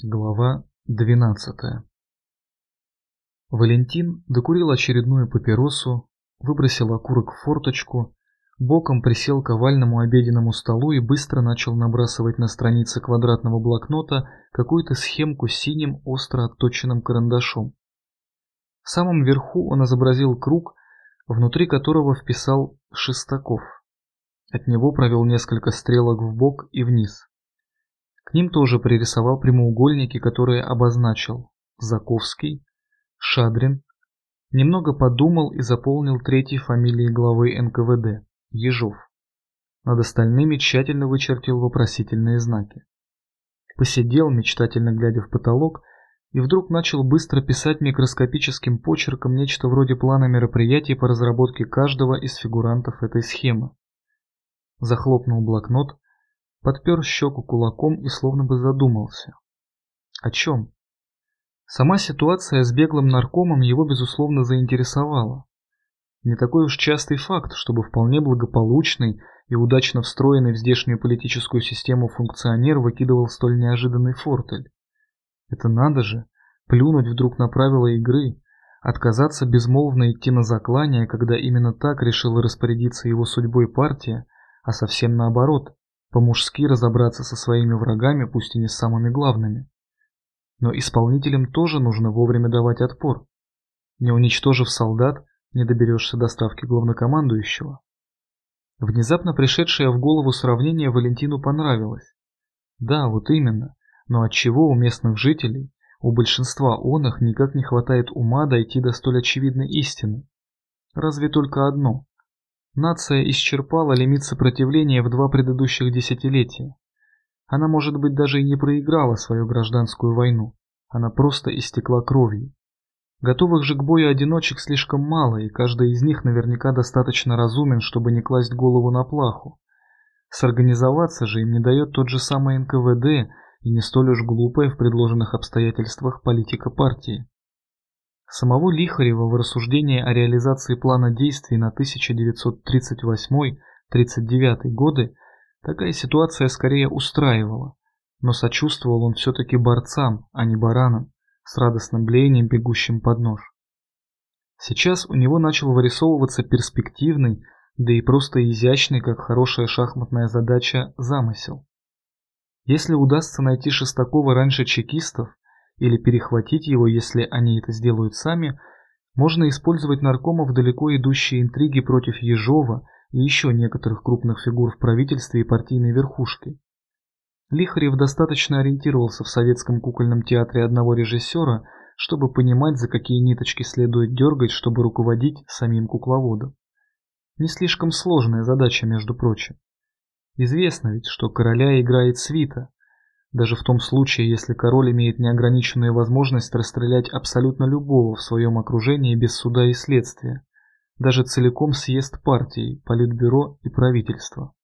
Глава 12 Валентин докурил очередную папиросу, выбросил окурок в форточку, боком присел к овальному обеденному столу и быстро начал набрасывать на страницы квадратного блокнота какую-то схемку синим остро отточенным карандашом. В самом верху он изобразил круг, внутри которого вписал Шестаков. От него провел несколько стрелок в бок и вниз. К ним тоже пририсовал прямоугольники, которые обозначил Заковский, Шадрин. Немного подумал и заполнил третьей фамилией главы НКВД – Ежов. Над остальными тщательно вычертил вопросительные знаки. Посидел, мечтательно глядя в потолок, и вдруг начал быстро писать микроскопическим почерком нечто вроде плана мероприятий по разработке каждого из фигурантов этой схемы. Захлопнул блокнот, подпер щеку кулаком и словно бы задумался. О чем? Сама ситуация с беглым наркомом его безусловно заинтересовала. Не такой уж частый факт, чтобы вполне благополучный и удачно встроенный в здешнюю политическую систему функционер выкидывал столь неожиданный фортель. Это надо же, плюнуть вдруг на правила игры, отказаться безмолвно идти на заклание, когда именно так решила распорядиться его судьбой партия, а совсем наоборот, по-мужски разобраться со своими врагами, пусть и не самыми главными. Но исполнителям тоже нужно вовремя давать отпор. Не уничтожив солдат, не доберешься до ставки главнокомандующего. Внезапно пришедшее в голову сравнение Валентину понравилось. Да, вот именно, но от чего у местных жителей, у большинства он их никак не хватает ума дойти до столь очевидной истины? Разве только одно Нация исчерпала лимит сопротивления в два предыдущих десятилетия. Она, может быть, даже и не проиграла свою гражданскую войну. Она просто истекла кровью. Готовых же к бою одиночек слишком мало, и каждый из них наверняка достаточно разумен, чтобы не класть голову на плаху. Сорганизоваться же им не дает тот же самый НКВД и не столь уж глупая в предложенных обстоятельствах политика партии. Самого Лихарева в рассуждении о реализации плана действий на 1938-39 годы такая ситуация скорее устраивала, но сочувствовал он все-таки борцам, а не баранам, с радостным блеянием бегущим под нож. Сейчас у него начал вырисовываться перспективный, да и просто изящный, как хорошая шахматная задача, замысел. Если удастся найти Шестакова раньше чекистов, или перехватить его, если они это сделают сами, можно использовать наркомов далеко идущие интриги против Ежова и еще некоторых крупных фигур в правительстве и партийной верхушке. Лихарев достаточно ориентировался в советском кукольном театре одного режиссера, чтобы понимать, за какие ниточки следует дергать, чтобы руководить самим кукловодом. Не слишком сложная задача, между прочим. Известно ведь, что короля играет свита, даже в том случае, если король имеет неограниченную возможность расстрелять абсолютно любого в своем окружении без суда и следствия, даже целиком съезд партии, политбюро и правительства.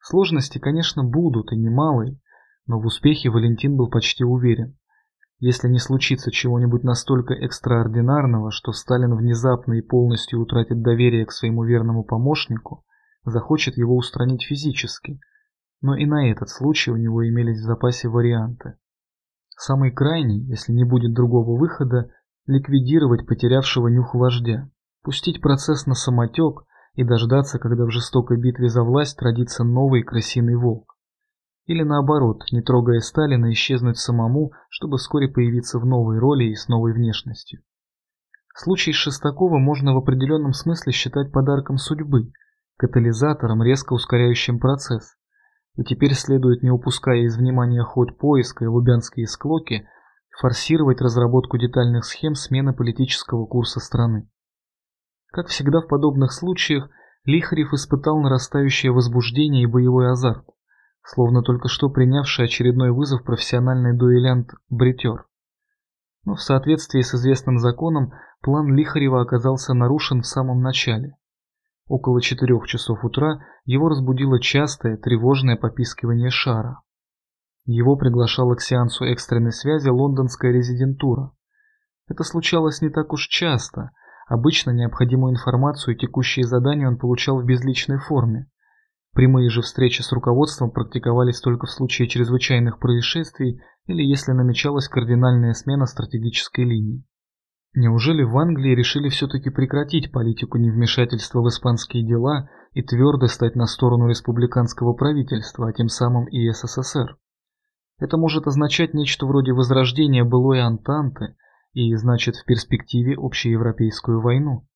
Сложности, конечно, будут и немалые, но в успехе Валентин был почти уверен. Если не случится чего-нибудь настолько экстраординарного, что Сталин внезапно и полностью утратит доверие к своему верному помощнику, захочет его устранить физически – но и на этот случай у него имелись в запасе варианты. Самый крайний, если не будет другого выхода, ликвидировать потерявшего нюх вождя, пустить процесс на самотек и дождаться, когда в жестокой битве за власть родится новый крысиный волк. Или наоборот, не трогая Сталина, исчезнуть самому, чтобы вскоре появиться в новой роли и с новой внешностью. Случай с Шестаковым можно в определенном смысле считать подарком судьбы, катализатором, резко ускоряющим процесс. И теперь следует, не упуская из внимания ход поиска и лубянские склоки, форсировать разработку детальных схем смены политического курса страны. Как всегда в подобных случаях, Лихарев испытал нарастающее возбуждение и боевой азарт, словно только что принявший очередной вызов профессиональный дуэлянт-бритер. Но в соответствии с известным законом план Лихарева оказался нарушен в самом начале. Около четырех часов утра его разбудило частое, тревожное попискивание шара. Его приглашала к сеансу экстренной связи лондонская резидентура. Это случалось не так уж часто. Обычно необходимую информацию и текущие задания он получал в безличной форме. Прямые же встречи с руководством практиковались только в случае чрезвычайных происшествий или если намечалась кардинальная смена стратегической линии. Неужели в Англии решили все-таки прекратить политику невмешательства в испанские дела и твердо стать на сторону республиканского правительства, а тем самым и СССР? Это может означать нечто вроде возрождения былой Антанты и, значит, в перспективе общеевропейскую войну.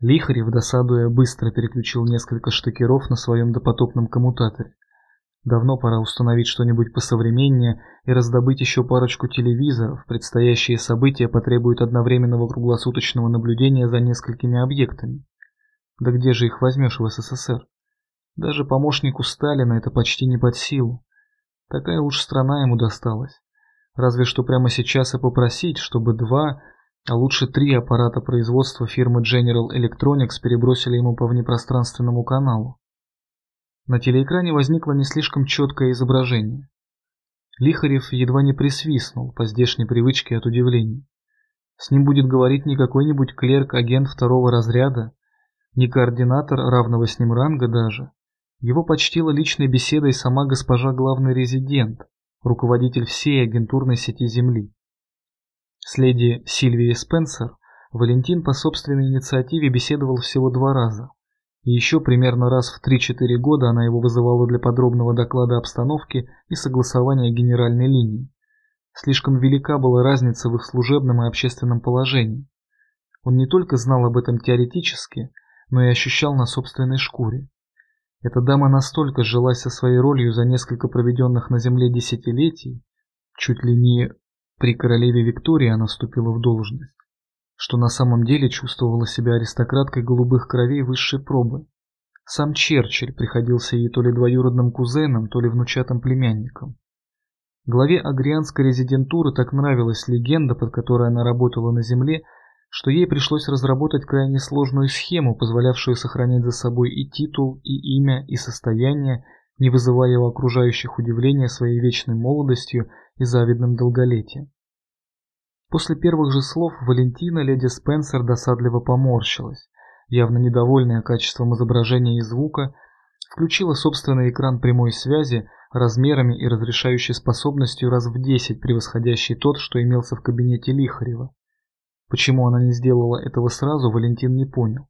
Лихарев, досадуя, быстро переключил несколько штыкеров на своем допотопном коммутаторе. Давно пора установить что-нибудь посовременнее и раздобыть еще парочку телевизоров. Предстоящие события потребуют одновременного круглосуточного наблюдения за несколькими объектами. Да где же их возьмешь в СССР? Даже помощнику Сталина это почти не под силу. Такая уж страна ему досталась. Разве что прямо сейчас и попросить, чтобы два, а лучше три аппарата производства фирмы General Electronics перебросили ему по внепространственному каналу. На телеэкране возникло не слишком четкое изображение. Лихарев едва не присвистнул по здешней привычке от удивления. С ним будет говорить не какой-нибудь клерк-агент второго разряда, не координатор равного с ним ранга даже. Его почтила личной беседой сама госпожа главный резидент, руководитель всей агентурной сети Земли. С леди Сильвией Спенсер Валентин по собственной инициативе беседовал всего два раза. И еще примерно раз в 3-4 года она его вызывала для подробного доклада обстановки и согласования генеральной линии. Слишком велика была разница в их служебном и общественном положении. Он не только знал об этом теоретически, но и ощущал на собственной шкуре. Эта дама настолько сжилась со своей ролью за несколько проведенных на земле десятилетий, чуть ли не при королеве Виктории она вступила в должность, что на самом деле чувствовала себя аристократкой голубых кровей высшей пробы. Сам Черчилль приходился ей то ли двоюродным кузеном, то ли внучатым племянником. Главе агрианской резидентуры так нравилась легенда, под которой она работала на земле, что ей пришлось разработать крайне сложную схему, позволявшую сохранять за собой и титул, и имя, и состояние, не вызывая у окружающих удивления своей вечной молодостью и завидным долголетием. После первых же слов Валентина леди Спенсер досадливо поморщилась, явно недовольная качеством изображения и звука, включила собственный экран прямой связи размерами и разрешающей способностью раз в 10 превосходящий тот, что имелся в кабинете Лихарева. Почему она не сделала этого сразу, Валентин не понял.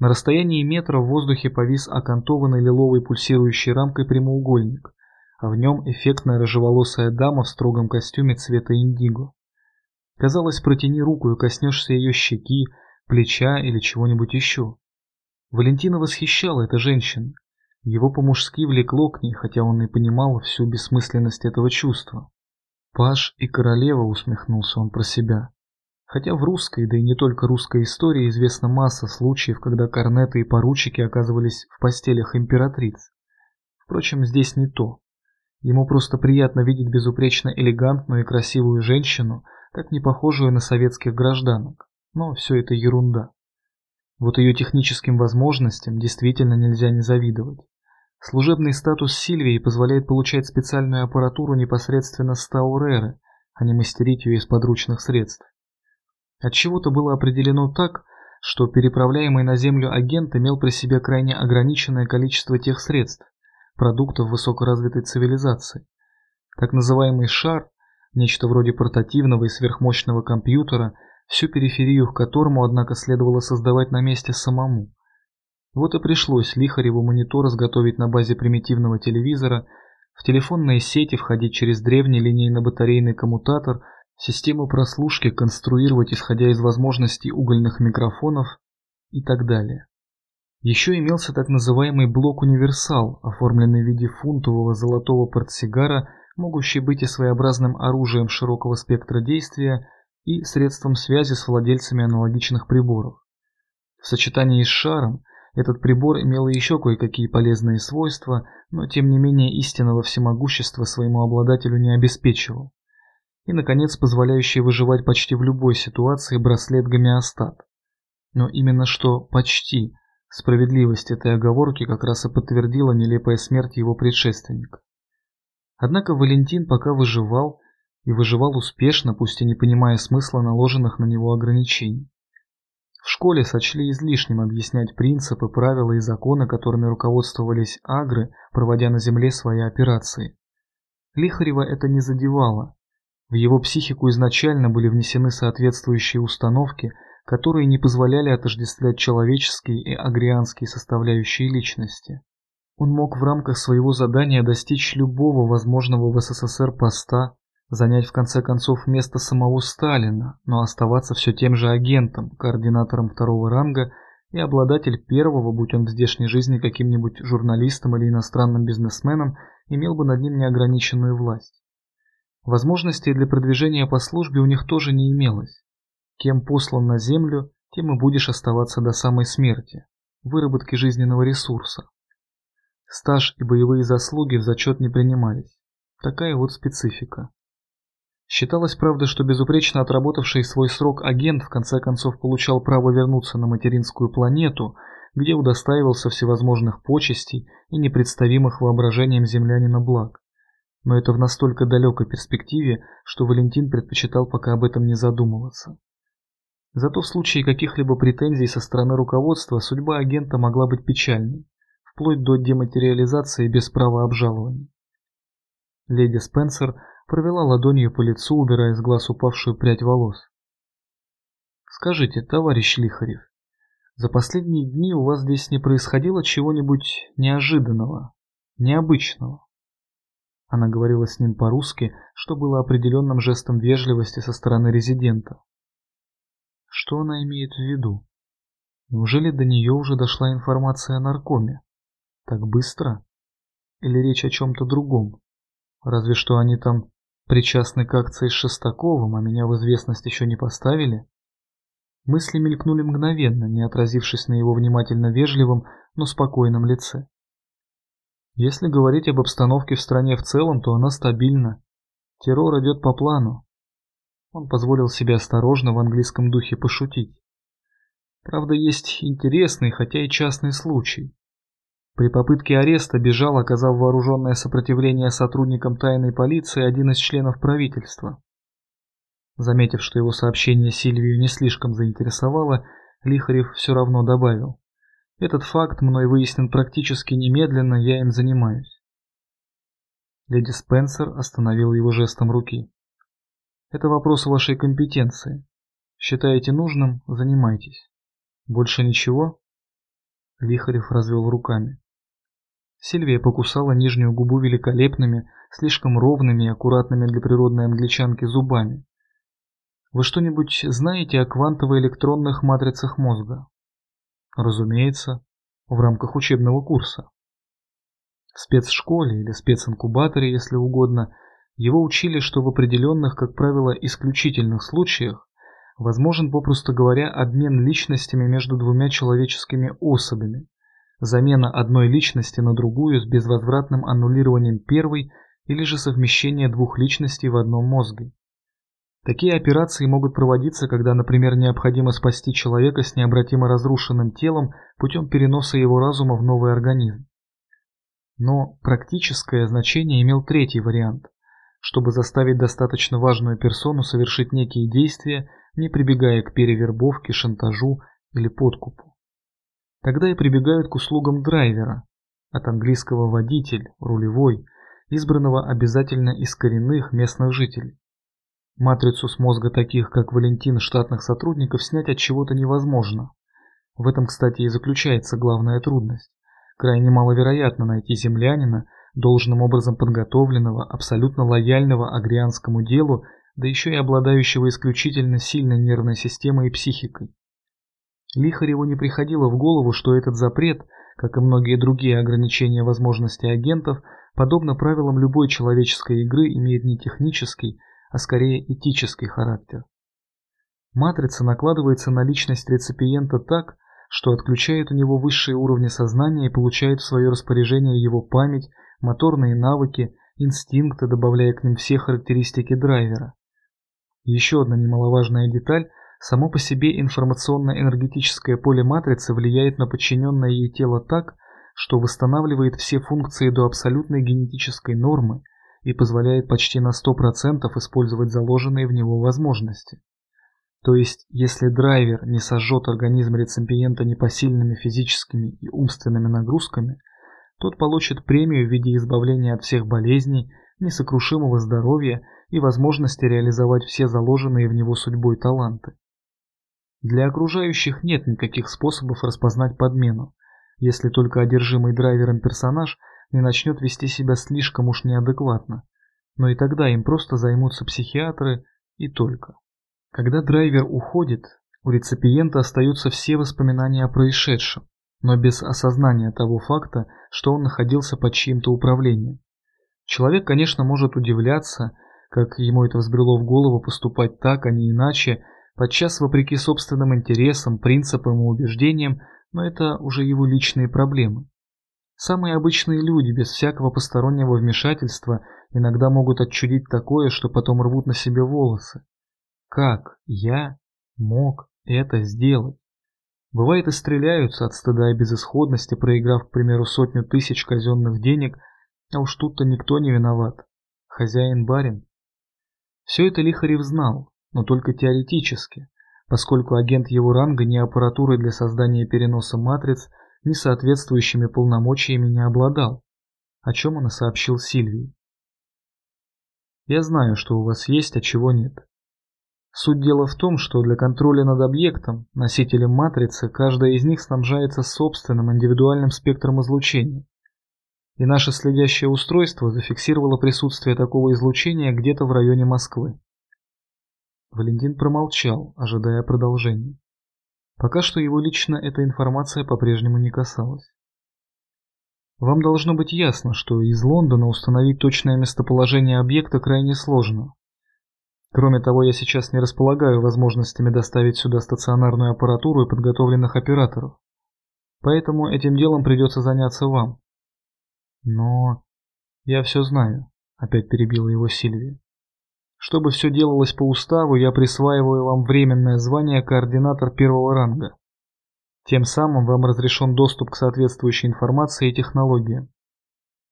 На расстоянии метра в воздухе повис окантованный лиловой пульсирующей рамкой прямоугольник, а в нем эффектная рыжеволосая дама в строгом костюме цвета индиго. Казалось, протяни руку и коснешься ее щеки, плеча или чего-нибудь еще. Валентина восхищала эта женщина. Его по-мужски влекло к ней, хотя он и понимал всю бессмысленность этого чувства. «Паш и королева», — усмехнулся он про себя. Хотя в русской, да и не только русской истории известна масса случаев, когда корнеты и поручики оказывались в постелях императриц. Впрочем, здесь не то. Ему просто приятно видеть безупречно элегантную и красивую женщину, так не похожую на советских гражданок. Но все это ерунда. Вот ее техническим возможностям действительно нельзя не завидовать. Служебный статус Сильвии позволяет получать специальную аппаратуру непосредственно с Тауреры, а не мастерить ее из подручных средств. От чего то было определено так, что переправляемый на Землю агент имел при себе крайне ограниченное количество тех средств, продуктов высокоразвитой цивилизации. Так называемый шар нечто вроде портативного и сверхмощного компьютера, всю периферию к которому, однако, следовало создавать на месте самому. Вот и пришлось Лихареву монитор изготовить на базе примитивного телевизора, в телефонные сети входить через древний линейно-батарейный коммутатор, систему прослушки конструировать исходя из возможностей угольных микрофонов и так далее. Еще имелся так называемый блок-универсал, оформленный в виде фунтового золотого портсигара могущий быть и своеобразным оружием широкого спектра действия и средством связи с владельцами аналогичных приборов. В сочетании с шаром этот прибор имел еще кое-какие полезные свойства, но тем не менее истинного всемогущества своему обладателю не обеспечивал. И, наконец, позволяющий выживать почти в любой ситуации браслет-гомеостат. Но именно что «почти» справедливость этой оговорки как раз и подтвердила нелепая смерть его предшественника. Однако Валентин пока выживал, и выживал успешно, пусть и не понимая смысла наложенных на него ограничений. В школе сочли излишним объяснять принципы, правила и законы, которыми руководствовались агры, проводя на Земле свои операции. Лихарева это не задевало. В его психику изначально были внесены соответствующие установки, которые не позволяли отождествлять человеческие и агрианские составляющие личности. Он мог в рамках своего задания достичь любого возможного в СССР поста, занять в конце концов место самого Сталина, но оставаться все тем же агентом, координатором второго ранга и обладатель первого, будь он в здешней жизни каким-нибудь журналистом или иностранным бизнесменом, имел бы над ним неограниченную власть. Возможностей для продвижения по службе у них тоже не имелось. Кем послан на землю, тем и будешь оставаться до самой смерти, выработки жизненного ресурса. Стаж и боевые заслуги в зачет не принимались. Такая вот специфика. Считалось, правда, что безупречно отработавший свой срок агент в конце концов получал право вернуться на материнскую планету, где удостаивался всевозможных почестей и непредставимых воображением землянина благ. Но это в настолько далекой перспективе, что Валентин предпочитал пока об этом не задумываться. Зато в случае каких-либо претензий со стороны руководства судьба агента могла быть печальной, вплоть до дематериализации без права обжалования. Леди Спенсер провела ладонью по лицу, убирая с глаз упавшую прядь волос. «Скажите, товарищ Лихарев, за последние дни у вас здесь не происходило чего-нибудь неожиданного, необычного?» Она говорила с ним по-русски, что было определенным жестом вежливости со стороны резидента. Что она имеет в виду? Неужели до нее уже дошла информация о наркоме? Так быстро? Или речь о чем-то другом? Разве что они там причастны к акции с Шестаковым, а меня в известность еще не поставили? Мысли мелькнули мгновенно, не отразившись на его внимательно вежливом, но спокойном лице. Если говорить об обстановке в стране в целом, то она стабильна. Террор идет по плану. Он позволил себе осторожно в английском духе пошутить. Правда, есть интересный, хотя и частный случай. При попытке ареста бежал, оказав вооруженное сопротивление сотрудникам тайной полиции один из членов правительства. Заметив, что его сообщение Сильвию не слишком заинтересовало, Лихарев все равно добавил. Этот факт мной выяснен практически немедленно, я им занимаюсь. Леди Спенсер остановила его жестом руки. Это вопрос вашей компетенции. Считаете нужным – занимайтесь. Больше ничего? Лихарев развел руками. Сильвия покусала нижнюю губу великолепными, слишком ровными и аккуратными для природной англичанки зубами. Вы что-нибудь знаете о квантово-электронных матрицах мозга? Разумеется, в рамках учебного курса. В спецшколе или специнкубаторе, если угодно, его учили, что в определенных, как правило, исключительных случаях возможен, попросту говоря, обмен личностями между двумя человеческими особями, замена одной личности на другую с безвозвратным аннулированием первой или же совмещение двух личностей в одном мозге. Такие операции могут проводиться, когда, например, необходимо спасти человека с необратимо разрушенным телом путем переноса его разума в новый организм. Но практическое значение имел третий вариант, чтобы заставить достаточно важную персону совершить некие действия, не прибегая к перевербовке, шантажу или подкупу. Тогда и прибегают к услугам драйвера, от английского водитель, рулевой, избранного обязательно из коренных местных жителей. Матрицу с мозга таких, как Валентин, штатных сотрудников снять от чего-то невозможно. В этом, кстати, и заключается главная трудность. Крайне маловероятно найти землянина, должным образом подготовленного, абсолютно лояльного агрианскому делу, да еще и обладающего исключительно сильной нервной системой и психикой. Лихареву не приходило в голову, что этот запрет, как и многие другие ограничения возможностей агентов, подобно правилам любой человеческой игры, имеет не технический, а скорее этический характер. Матрица накладывается на личность реципиента так, что отключает у него высшие уровни сознания и получает в свое распоряжение его память, моторные навыки, инстинкты, добавляя к ним все характеристики драйвера. Еще одна немаловажная деталь – Само по себе информационно-энергетическое поле матрицы влияет на подчиненное ей тело так, что восстанавливает все функции до абсолютной генетической нормы и позволяет почти на 100% использовать заложенные в него возможности. То есть, если драйвер не сожжет организм реципиента непосильными физическими и умственными нагрузками, тот получит премию в виде избавления от всех болезней, несокрушимого здоровья и возможности реализовать все заложенные в него судьбой таланты. Для окружающих нет никаких способов распознать подмену, если только одержимый драйвером персонаж не начнет вести себя слишком уж неадекватно, но и тогда им просто займутся психиатры и только. Когда драйвер уходит, у реципиента остаются все воспоминания о происшедшем, но без осознания того факта, что он находился под чьим-то управлением. Человек, конечно, может удивляться, как ему это взбрело в голову поступать так, а не иначе, подчас вопреки собственным интересам, принципам и убеждениям, но это уже его личные проблемы. Самые обычные люди, без всякого постороннего вмешательства, иногда могут отчудить такое, что потом рвут на себе волосы. Как я мог это сделать? Бывает и стреляются от стыда и безысходности, проиграв, к примеру, сотню тысяч казенных денег, а уж тут-то никто не виноват. Хозяин-барин. Все это Лихарев знал, но только теоретически, поскольку агент его ранга ни аппаратурой для создания переноса матриц, ни соответствующими полномочиями не обладал, о чем он и сообщил Сильвии. «Я знаю, что у вас есть, а чего нет. Суть дела в том, что для контроля над объектом, носителем матрицы, каждая из них снабжается собственным индивидуальным спектром излучения. И наше следящее устройство зафиксировало присутствие такого излучения где-то в районе Москвы. Валентин промолчал, ожидая продолжения. Пока что его лично эта информация по-прежнему не касалась. Вам должно быть ясно, что из Лондона установить точное местоположение объекта крайне сложно. Кроме того, я сейчас не располагаю возможностями доставить сюда стационарную аппаратуру и подготовленных операторов. Поэтому этим делом придется заняться вам. Но я все знаю, опять перебила его Сильвия. Чтобы все делалось по уставу, я присваиваю вам временное звание координатор первого ранга. Тем самым вам разрешен доступ к соответствующей информации и технологиям.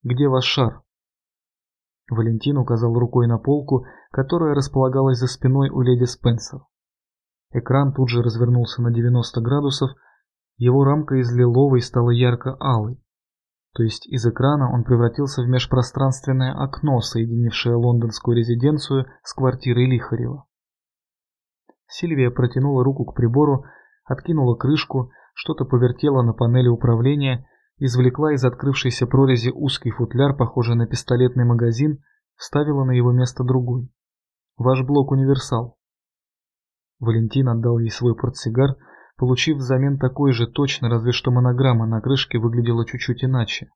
Где ваш шар? Валентин указал рукой на полку, которая располагалась за спиной у леди Спенсер. Экран тут же развернулся на 90 градусов, его рамка из лиловой стала ярко-алой. То есть из экрана он превратился в межпространственное окно, соединившее лондонскую резиденцию с квартирой Лихарева. Сильвия протянула руку к прибору, откинула крышку, что-то повертела на панели управления, извлекла из открывшейся прорези узкий футляр, похожий на пистолетный магазин, вставила на его место другой. «Ваш блок универсал». Валентин отдал ей свой портсигар, получив взамен такой же точно, разве что монограмма на крышке выглядела чуть-чуть иначе.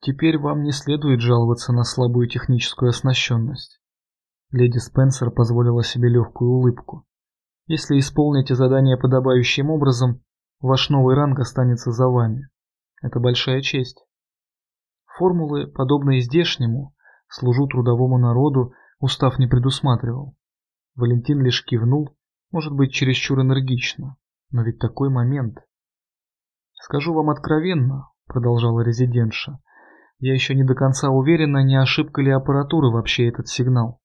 Теперь вам не следует жаловаться на слабую техническую оснащенность. Леди Спенсер позволила себе легкую улыбку. Если исполните задание подобающим образом, ваш новый ранг останется за вами. Это большая честь. Формулы, подобные здешнему, служу трудовому народу, устав не предусматривал. Валентин лишь кивнул может быть, чересчур энергично, но ведь такой момент. Скажу вам откровенно, продолжала резидентша, я еще не до конца уверена, не ошибка ли аппаратуры вообще этот сигнал.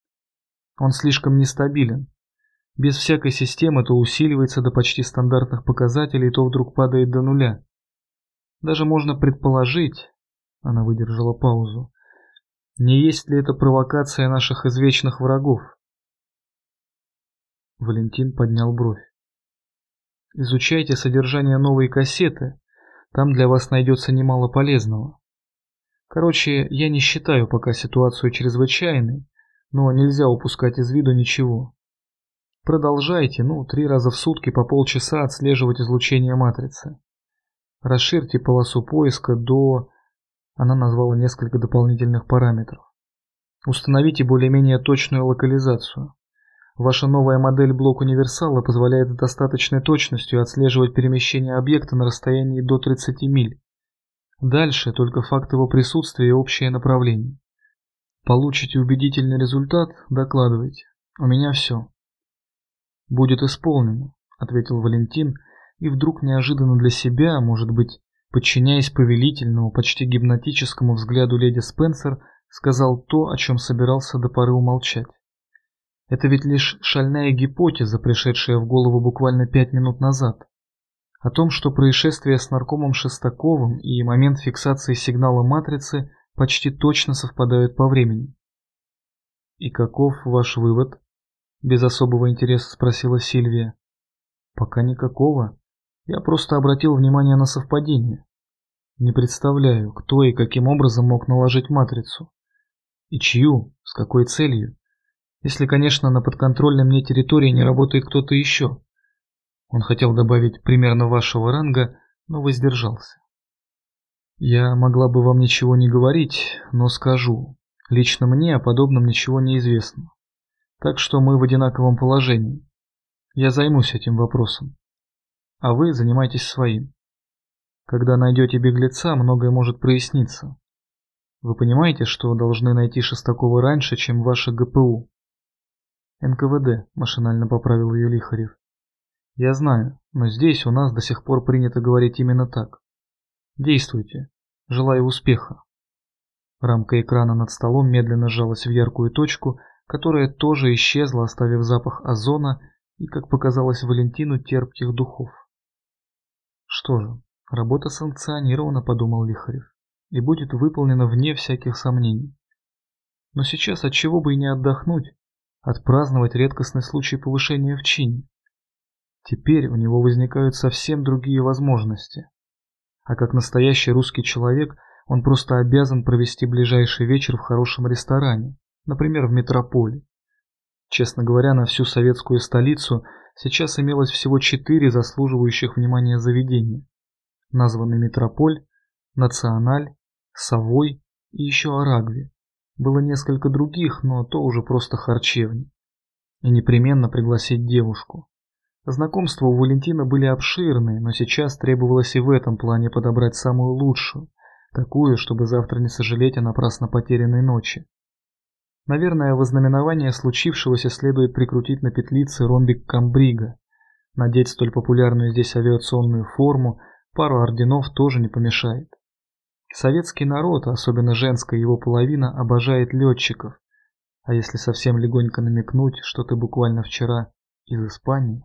Он слишком нестабилен. Без всякой системы то усиливается до почти стандартных показателей, то вдруг падает до нуля. Даже можно предположить, она выдержала паузу, не есть ли это провокация наших извечных врагов. Валентин поднял бровь. Изучайте содержание новой кассеты, там для вас найдется немало полезного. Короче, я не считаю пока ситуацию чрезвычайной, но нельзя упускать из виду ничего. Продолжайте, ну, три раза в сутки по полчаса отслеживать излучение матрицы. Расширьте полосу поиска до... Она назвала несколько дополнительных параметров. Установите более-менее точную локализацию. Ваша новая модель блок универсала позволяет с достаточной точностью отслеживать перемещение объекта на расстоянии до 30 миль. Дальше только факт его присутствия и общее направление. Получите убедительный результат, докладывайте. У меня все. Будет исполнено, ответил Валентин, и вдруг неожиданно для себя, может быть, подчиняясь повелительному, почти гипнотическому взгляду леди Спенсер, сказал то, о чем собирался до поры умолчать. Это ведь лишь шальная гипотеза, пришедшая в голову буквально пять минут назад. О том, что происшествие с наркомом Шестаковым и момент фиксации сигнала матрицы почти точно совпадают по времени. «И каков ваш вывод?» – без особого интереса спросила Сильвия. «Пока никакого. Я просто обратил внимание на совпадение. Не представляю, кто и каким образом мог наложить матрицу. И чью, с какой целью. Если, конечно, на подконтрольной мне территории не работает кто-то еще. Он хотел добавить примерно вашего ранга, но воздержался. Я могла бы вам ничего не говорить, но скажу. Лично мне о подобном ничего не известно. Так что мы в одинаковом положении. Я займусь этим вопросом. А вы занимайтесь своим. Когда найдете беглеца, многое может проясниться. Вы понимаете, что должны найти Шестакова раньше, чем ваше ГПУ? НКВД, машинально поправил ее Лихарев. Я знаю, но здесь у нас до сих пор принято говорить именно так. Действуйте. Желаю успеха. Рамка экрана над столом медленно сжалась в яркую точку, которая тоже исчезла, оставив запах озона и, как показалось Валентину, терпких духов. Что же, работа санкционирована, подумал Лихарев, и будет выполнена вне всяких сомнений. Но сейчас от чего бы и не отдохнуть, отпраздновать редкостный случай повышения в чине. Теперь у него возникают совсем другие возможности. А как настоящий русский человек, он просто обязан провести ближайший вечер в хорошем ресторане, например, в метрополе. Честно говоря, на всю советскую столицу сейчас имелось всего четыре заслуживающих внимания заведения. Названы Метрополь, Националь, Совой и еще Арагви. Было несколько других, но то уже просто харчевни. И непременно пригласить девушку. Знакомства у Валентина были обширные, но сейчас требовалось и в этом плане подобрать самую лучшую, такую, чтобы завтра не сожалеть о напрасно потерянной ночи. Наверное, в ознаменование случившегося следует прикрутить на петлице ромбик Камбрига. Надеть столь популярную здесь авиационную форму, пару орденов тоже не помешает. Советский народ, особенно женская его половина, обожает летчиков. А если совсем легонько намекнуть, что ты буквально вчера из Испании?